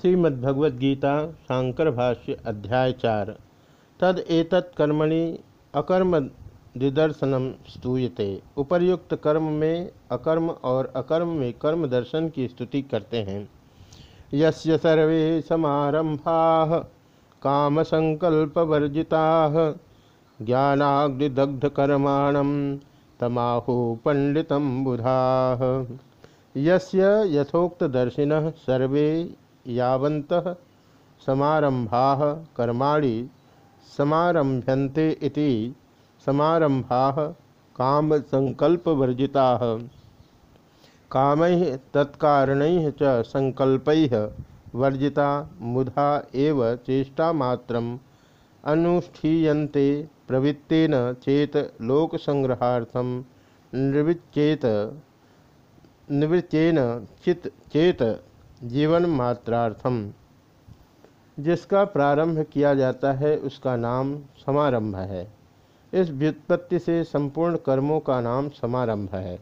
श्रीमद्भगवद्गीता शांकर भाष्य अध्याय चार। तद एतत् कर्मणि अकर्म दिदर्शनम स्तूयते। उपर्युक्त कर्म में अकर्म और अकर्म में कर्म दर्शन की स्तुति करते हैं। यस्य सर्वे समारंभा काम संकल्प वर्जिता ज्ञानाग्निदग्ध कर्माणम तमाहु पंडित बुधा। यस्य यथोक्तदर्शिनः सर्वे यावन्तः समारंभाः कर्माणि समारभ्यन्ते इति समारंभाः कामसङ्कल्पवर्जिताः। कामैः तत्कारणैः च सङ्कल्पैः वर्जिता मुधा एव चेष्टामात्रम् अनुष्ठीयन्ते प्रवृत्तेन चेत लोकसंग्रहार्थम निर्विचेत निवृत्तेन चित चेत जीवन मात्रार्थम। जिसका प्रारंभ किया जाता है, उसका नाम समारंभ है। इस व्युत्पत्ति से संपूर्ण कर्मों का नाम समारंभ है।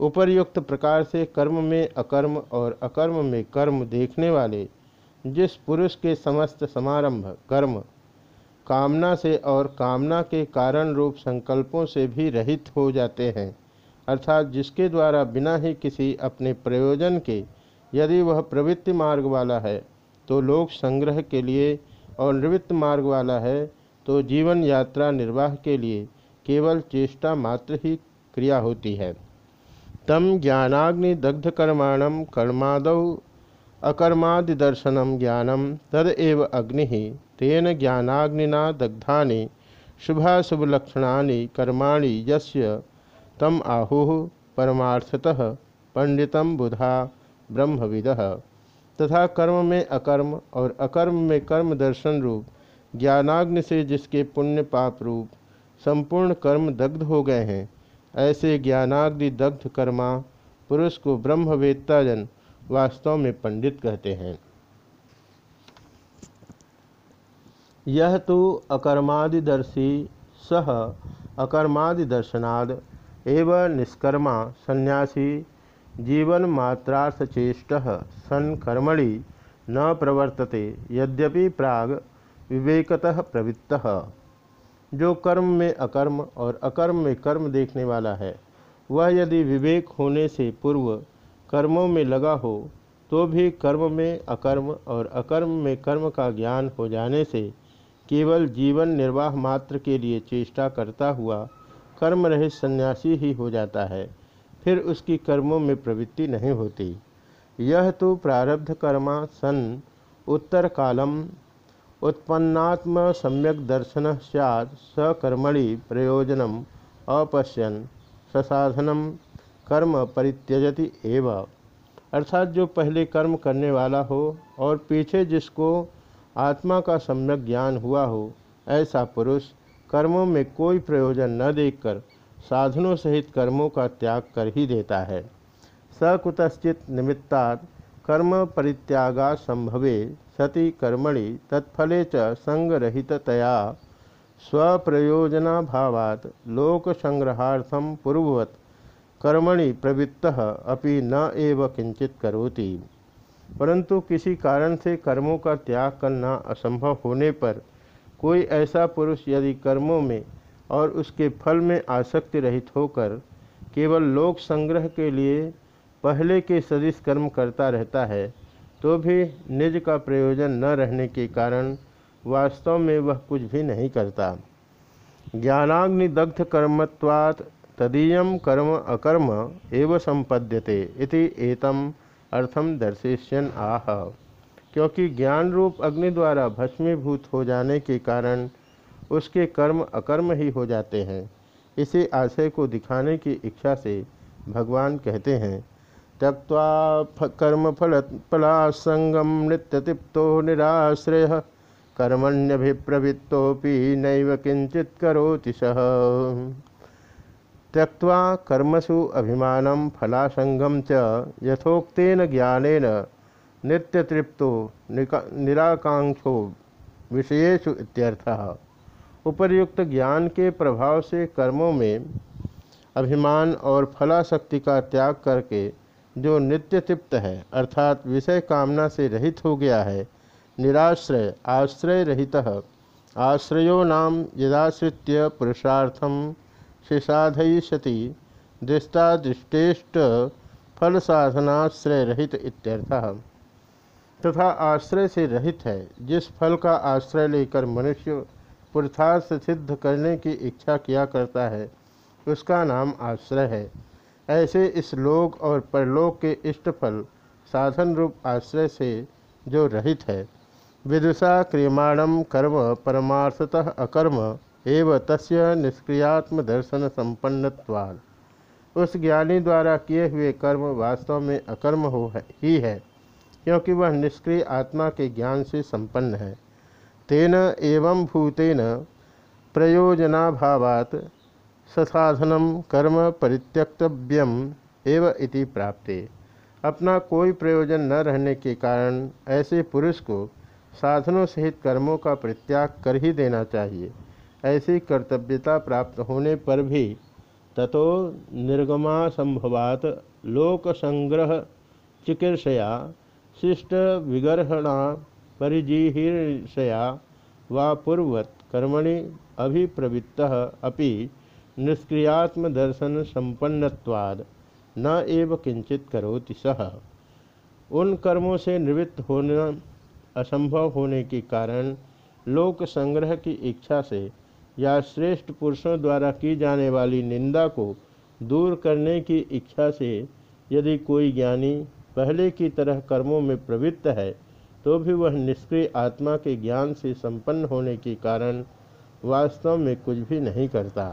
उपर्युक्त प्रकार से कर्म में अकर्म और अकर्म में कर्म देखने वाले, जिस पुरुष के समस्त समारंभ, कर्म, कामना से और कामना के कारण रूप संकल्पों से भी रहित हो जाते हैं, अर्थात जिसके द्वारा बिना ही किसी अपने प्रयोजन के यदि वह प्रवृत्ति मार्ग वाला है तो लोक संग्रह के लिए और निवृत्त मार्ग वाला है तो जीवन यात्रा निर्वाह के लिए केवल चेष्टा मात्र ही क्रिया होती है। तम ज्ञानाग्नि दग्ध कर्माणम कर्माद अकर्मादिदर्शनम ज्ञानम तदव अग्नि, तेन ज्ञानाग्निना दग्धा शुभाशुभलक्षणा कर्माणि यस्य, तम आहु परमार्थतः, पंडित बुधा ब्रह्मविद। तथा कर्म में अकर्म और अकर्म में कर्म दर्शन रूप, ज्ञानाग्नि से जिसके पुण्य पाप रूप, संपूर्ण कर्म दग्ध हो गए हैं। ऐसे ज्ञानाग्नि दग्ध कर्मा पुरुष को ब्रह्मवेत्ताजन वास्तव में पंडित कहते हैं। यह तो अकर्मादिदर्शी सह अकर्मादिदर्शनाद एवं निष्कर्मा सन्यासी जीवन मात्रार्थचेष्ट सन कर्मणि न प्रवर्तते, यद्यपि प्राग विवेकतः प्रवृत्त। जो कर्म में अकर्म और अकर्म में कर्म देखने वाला है, वह यदि विवेक होने से पूर्व कर्मों में लगा हो तो भी कर्म में अकर्म और अकर्म में कर्म का ज्ञान हो जाने से केवल जीवन निर्वाह मात्र के लिए चेष्टा करता हुआ कर्म रहित सन्यासी ही हो जाता है। फिर उसकी कर्मों में प्रवृत्ति नहीं होती। यह तो प्रारब्ध कर्मा सन उत्तर कालम उत्पन्नात्म सम्यक दर्शन सैद सकर्मणि प्रयोजनम अपश्यन ससाधनम कर्म परित्यजति एव। अर्थात जो पहले कर्म करने वाला हो और पीछे जिसको आत्मा का सम्यक ज्ञान हुआ हो, ऐसा पुरुष कर्मों में कोई प्रयोजन न देखकर साधनों सहित कर्मों का त्याग कर ही देता है। सकुतश्चित निमित्ता कर्म परित्यागा संभवे, सति कर्मणि तत्फले च संगरहिततया। स्वप्रयोजनाभावात् लोक संग्रहार्थम पूर्ववत कर्मणि प्रवृत्त अपि न एव किंचित करोति। परंतु किसी कारण से कर्मों का त्याग करना असंभव होने पर कोई ऐसा पुरुष यदि कर्मों में और उसके फल में आसक्ति रहित होकर केवल लोक संग्रह के लिए पहले के सदिश कर्म करता रहता है तो भी निज का प्रयोजन न रहने के कारण वास्तव में वह कुछ भी नहीं करता। ज्ञानाग्नि दग्ध कर्मत्वात् तदीय कर्म अकर्म एवं संपद्यते इति एतम अर्थम दर्शिष्यन आह। क्योंकि ज्ञान रूप अग्नि द्वारा भस्मीभूत हो जाने के कारण उसके कर्म अकर्म ही हो जाते हैं। इसी आशय को दिखाने की इच्छा से भगवान कहते हैं त्यक्वा कर्म फल फलासंगम नृत्य तिप्तो निराश्रय कर्मण्यभिप्रवृत्तोपि नैव किंचित करोति सह त्यक्वा कर्मसु अभिमानं फलासंगम च यथोक्तेन ज्ञानेन नित्यतृप्तो निराकांक्षो विषयेशु इत्यर्थः। उपर्युक्त ज्ञान के प्रभाव से कर्मों में अभिमान और फलाशक्ति का त्याग करके जो नित्य तृप्त है, अर्थात विषय कामना से रहित हो गया है, निराश्रय, आश्रय रहित, आश्रयो नाम यदाश्रित्य पुरुषार्थम शिषाधयिष्यति दृष्टादृष्टेष्ट फल साधनाश्रय रहित इत्यर्थः। तथा आश्रय से रहित है, जिस फल का आश्रय लेकर मनुष्य पुरुषार्थ सिद्ध करने की इच्छा किया करता है। उसका नाम आश्रय है। ऐसे इस लोक और परलोक के इष्टफल साधन रूप आश्रय से जो रहित है। विदुषा क्रियमाणम कर्म परमार्थतः अकर्म एव तस्य निष्क्रियात्म दर्शन संपन्नवाद उस ज्ञानी द्वारा किए हुए कर्म वास्तव में अकर्म हो है, ही है क्योंकि वह निष्क्रिय आत्मा के ज्ञान से संपन्न है। तेन एवं भूतेन प्रयोजनाभावात ससाधनम कर्म परित्यक्तव्यम एव इति प्राप्ते। अपना कोई प्रयोजन न रहने के कारण ऐसे पुरुष को साधनों सहित कर्मों का परित्याग कर ही देना चाहिए। ऐसी कर्तव्यता प्राप्त होने पर भी ततो निर्गमा संभवात लोक संग्रह चिकीर्षया शिष्ट विगर्हणा परिजीहिर्षया वा पूर्वत कर्मणि अभिप्रवृत्त अपि निष्क्रियात्मदर्शन संपन्नवाद न एव किंचित करोति सह उन कर्मों से निवृत्त होना असंभव होने के कारण लोक संग्रह की इच्छा से या श्रेष्ठ पुरुषों द्वारा की जाने वाली निंदा को दूर करने की इच्छा से यदि कोई ज्ञानी पहले की तरह कर्मों में प्रवृत्त है तो भी वह निष्क्रिय आत्मा के ज्ञान से संपन्न होने के कारण वास्तव में कुछ भी नहीं करता।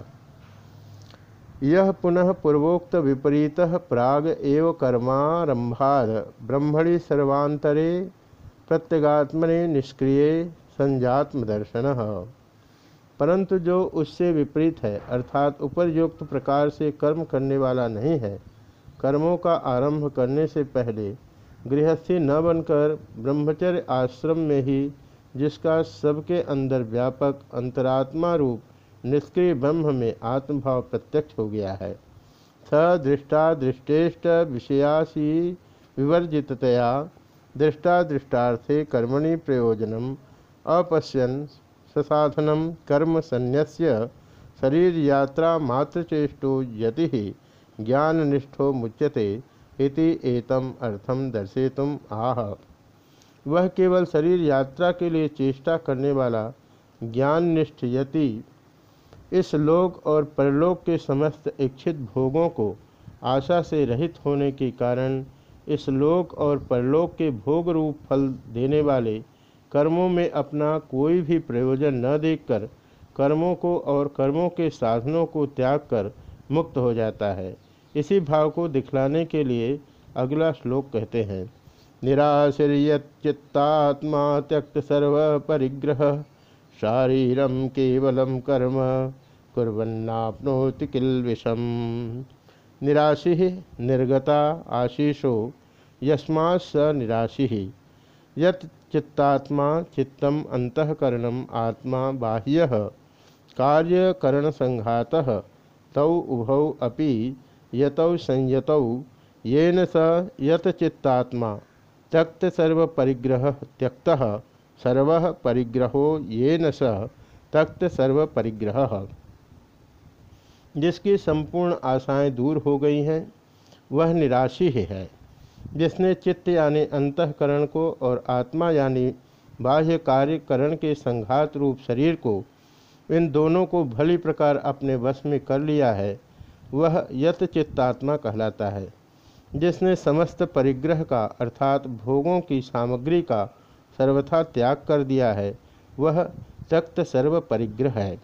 यह पुनः पूर्वोक्त विपरीत प्राग एव कर्मारंभाद ब्रह्मणि सर्वांतरे, प्रत्यगात्मने निष्क्रिय संजात्म दर्शन परंतु जो उससे विपरीत है, अर्थात उपरयुक्त प्रकार से कर्म करने वाला नहीं है, कर्मों का आरंभ करने से पहले गृहस्थी न बनकर ब्रह्मचर्य आश्रम में ही, जिसका सबके अंदर व्यापक अंतरात्मा रूप निष्क्रिय ब्रह्म में आत्मभाव प्रत्यक्ष हो गया है, स दृष्टा दृष्टेष्ट विषयासी विवर्जितया दृष्टादृष्टार्थे कर्मणि प्रयोजनम, अपश्यन ससाधनम कर्म संन्यस्य शरीर यात्रा मात्रचेष्टो यति, ज्ञाननिष्ठो मुच्यते। इति एतम अर्थम दर्शेतुम आह। वह केवल शरीर यात्रा के लिए चेष्टा करने वाला ज्ञाननिष्ठ यति इस लोक और परलोक के समस्त इच्छित भोगों को आशा से रहित होने के कारण इस लोक और परलोक के भोग रूप फल देने वाले कर्मों में अपना कोई भी प्रयोजन न देखकर कर्मों को और कर्मों के साधनों को त्याग कर मुक्त हो जाता है। इसी भाव को दिखलाने के लिए अगला श्लोक कहते हैं। निराश्रियचित्तात्मा त्यक्त सर्व परिग्रह शारीरम केवलम कर्म कुरन्नापनोति किल विषम। निराशि निर्गता आशीषो यस्मा स निराशि। यत चित्तात्मा चित्तम आत्मा बाह्य कार्यकरण संघात तौ उभौ अपि यतौ संयतौ, येन स यत चित्तात्मा त्यक्त सर्व परिग्रह त्यक्त सर्व परिग्रहो येन स त्यक्त सर्व परिग्रह जिसकी संपूर्ण आशाएँ दूर हो गई हैं, वह निराशी ही है। जिसने चित्त यानी अंतकरण को और आत्मा यानी बाह्य कार्यकरण के संघात रूप शरीर को, इन दोनों को भली प्रकार अपने वश में कर लिया है वह यत चित्तात्मा कहलाता है, जिसने समस्त परिग्रह का, अर्थात भोगों की सामग्री का, सर्वथा त्याग कर दिया है, वह त्यक्त सर्व परिग्रह है।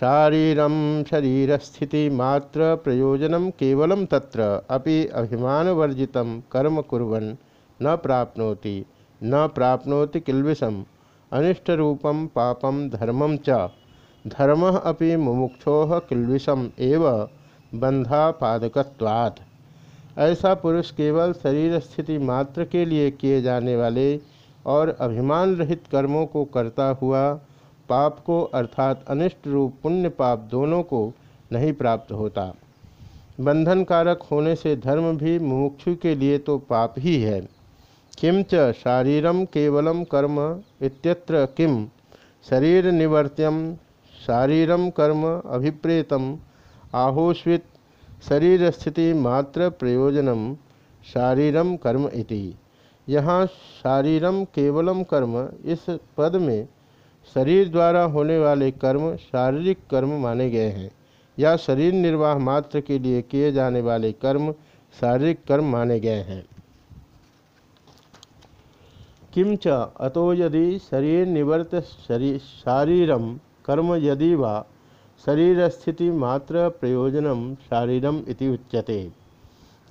शारीरम शरीरस्थिति मात्र प्रयोजन केवल तत्र, अपि अभिमानवर्जित कर्म कुर्वन् न प्राप्नोति न प्राप्नोति किल्विषम अनिष्टरूपम पापम धर्मम च। धर्म अपि मुमुक्षो किल्विषम एव बंधापादकवात् ऐसा पुरुष केवल शरीर स्थिति मात्र के लिए किए जाने वाले और अभिमान रहित कर्मों को करता हुआ पाप को अर्थात अनिष्ट रूप पुण्य पाप दोनों को नहीं प्राप्त होता। बंधन कारक होने से धर्म भी मुमुक्षु के लिए तो पाप ही है। किम च शारीरम केवलम कर्म इत्यत्र किम शरीर निवर्त्यम शारीरम कर्म अभिप्रेतम, आहोस्वित शरीर स्थिति मात्र प्रयोजनम शारीरम कर्म इति। यहाँ शारीरम केवलम कर्म, इस पद में शरीर द्वारा होने वाले कर्म शारीरिक कर्म माने गए हैं, या शरीर निर्वाह मात्र के लिए किए जाने वाले कर्म शारीरिक कर्म माने गए हैं। किंच अतो यदि शरीर निवर्त शारीरम कर्म यदि वा शरीर स्थिति मात्र प्रयोजनम शारीरम इति उच्यते।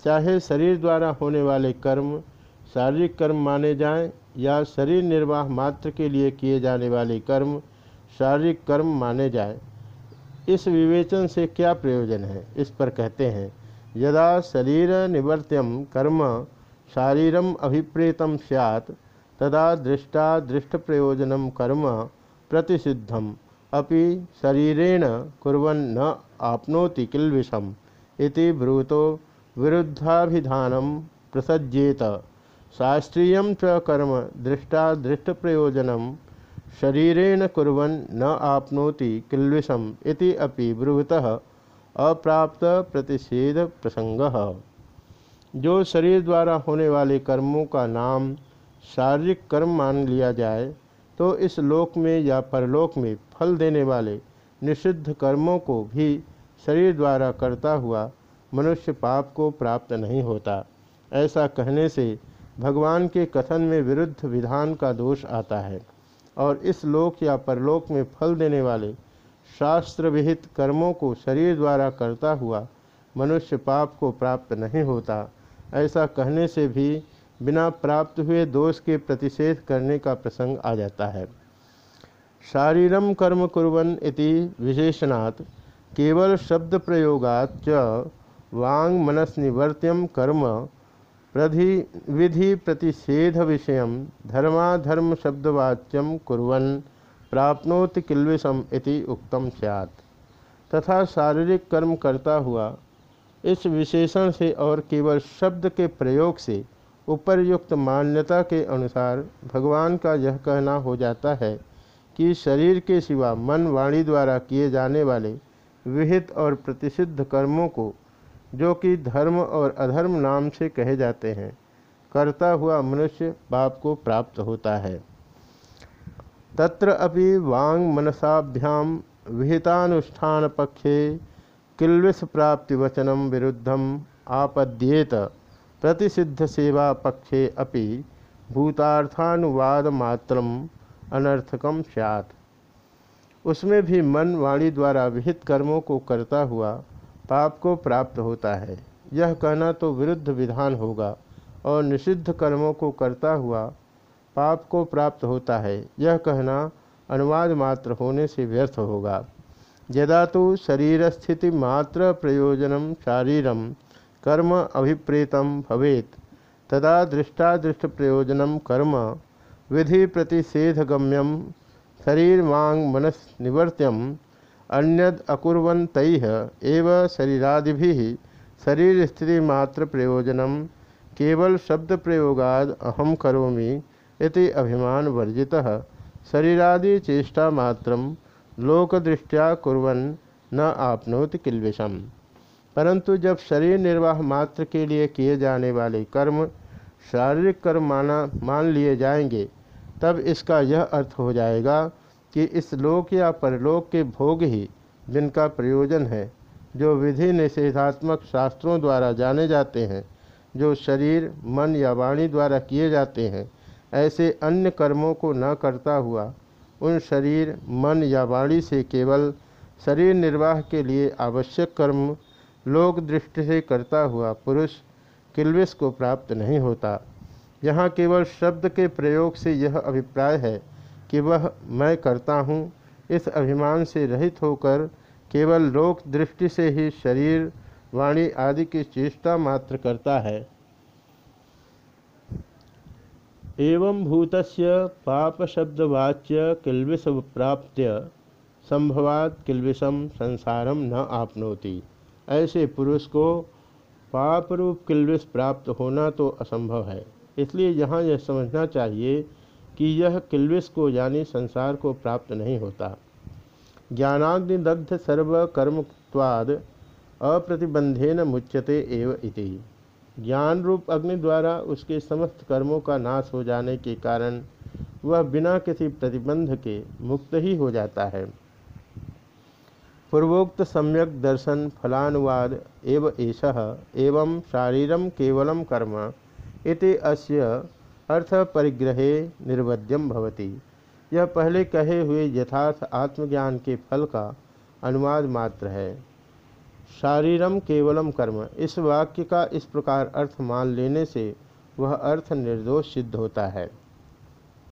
चाहे शरीर द्वारा होने वाले कर्म शारीरिक कर्म माने जाएँ या शरीर निर्वाह मात्र के लिए किए जाने वाले कर्म शारीरिक कर्म माने जाए, इस विवेचन से क्या प्रयोजन है? इस पर कहते हैं, यदा शरीर निवर्त्यम कर्म शारीरम अभिप्रेतम सैत तदा दृष्टा दृष्ट प्रयोजनम कर्म प्रतिषिद्धम। अपि शरीरेण कुर्वन् न आपनोति किल्विषम इति ब्रूतो विरुद्धाभिधानम प्रसज्येत। शास्त्रीय च कर्म दृष्टा दृष्ट प्रयोजन शरीरेण कुरन न आपनोति किल्विषम इति अपि अप्राप्त प्रतिषेध प्रसंग जो शरीर द्वारा होने वाले कर्मों का नाम शारीरिक कर्म मान लिया जाए तो इस लोक में या परलोक में फल देने वाले निषिद्ध कर्मों को भी शरीर द्वारा करता हुआ मनुष्य पाप को प्राप्त नहीं होता। ऐसा कहने से भगवान के कथन में विरुद्ध विधान का दोष आता है और इस लोक या परलोक में फल देने वाले शास्त्र विहित कर्मों को शरीर द्वारा करता हुआ मनुष्य पाप को प्राप्त नहीं होता। ऐसा कहने से भी बिना प्राप्त हुए दोष के प्रतिषेध करने का प्रसंग आ जाता है। शारीरम कर्म कुरन इति विशेषणात् केवल शब्द प्रयोगाच वांग मनस्निवर्त्यम कर्म प्रधि विधि प्रतिषेध विषय धर्माधर्म शब्दवाच्यम कुरन प्राप्नोति किल्विषम इति उक्तम सैत् तथा शारीरिक कर्म करता हुआ इस विशेषण से और केवल शब्द के प्रयोग से उपरयुक्त मान्यता के अनुसार भगवान का यह कहना हो जाता है कि शरीर के सिवा मन वाणी द्वारा किए जाने वाले विहित और प्रतिषिद्ध कर्मों को, जो कि धर्म और अधर्म नाम से कहे जाते हैं, करता हुआ मनुष्य पाप को प्राप्त होता है। तत्र अपि वांग मनसाभ्याम विहितानुष्ठान पक्षे किल्विष प्राप्ति वचनम विरुद्धम आपद्येत प्रतिसिद्ध सेवा पक्षे अपि भूतार्थानुवाद मात्रम अनर्थकम स्यात्। उसमें भी मन वाणी द्वारा विहित कर्मों को करता हुआ पाप को प्राप्त होता है। यह कहना तो विरुद्ध विधान होगा और निषिद्ध कर्मों को करता हुआ पाप को प्राप्त होता है। यह कहना अनुवाद मात्र होने से व्यर्थ होगा। यदा तो शरीर स्थिति मात्र प्रयोजन शारीरम कर्म अभिप्रेतम भवेत। तदा दृष्टादृष्ट प्रयोजन कर्म विधि प्रतिषेधगम्यम शरीर वांग मनस निवर्त्यम अन्यद अकुर्वन तैह एव शरीरादि शरीर स्थिति मात्र प्रयोजनम केवल शब्द प्रयोगाद अहम करोमि इति अभिमान वर्जित। शरीरादि चेष्टा मात्र लोकदृष्टिया कुर्वन न आपनोति किल्विषम परंतु जब शरीर निर्वाह मात्र के लिए किए जाने वाले कर्म शारीरिक कर्म माना मान लिए जाएँगे तब इसका यह अर्थ हो जाएगा कि इस लोक या परलोक के भोग ही जिनका प्रयोजन है, जो विधि निषेधात्मक शास्त्रों द्वारा जाने जाते हैं, जो शरीर, मन या वाणी द्वारा किए जाते हैं, ऐसे अन्य कर्मों को न करता हुआ, उन शरीर, मन या वाणी से केवल शरीर निर्वाह के लिए आवश्यक कर्म, लोक दृष्टि से करता हुआ पुरुष किल्विस को प्राप्त नहीं होता। यहाँ केवल शब्द के प्रयोग से यह अभिप्राय है कि वह मैं करता हूँ, इस अभिमान से रहित होकर केवल लोक दृष्टि से ही शरीर, वाणी आदि की चेष्टा मात्र करता है। एवं भूतस्य पाप शब्दवाच्य किल्विष प्राप्त्य, संभवात किल्विषम संसारम न आपनोति। ऐसे पुरुष को पापरूप किल्विष प्राप्त होना तो असंभव है। इसलिए यहाँ यह समझना चाहिए कि यह किल्विष को यानी संसार को प्राप्त नहीं होता। ज्ञानाग्निदग्ध सर्वकर्मत्वाद अप्रतिबंधेन मुच्यते एव इति। ज्ञान रूप अग्नि द्वारा उसके समस्त कर्मों का नाश हो जाने के कारण वह बिना किसी प्रतिबंध के मुक्त ही हो जाता है। पूर्वोक्त सम्यक दर्शन फलानुवाद एव एष एवं शारीरम केवलम कर्म इति अस्य अर्थ परिग्रहे निर्वध्यम भवति। यह पहले कहे हुए यथार्थ आत्मज्ञान के फल का अनुवाद मात्र है। शारीरम केवलम कर्म। इस वाक्य का इस प्रकार अर्थ मान लेने से वह अर्थ निर्दोष सिद्ध होता है।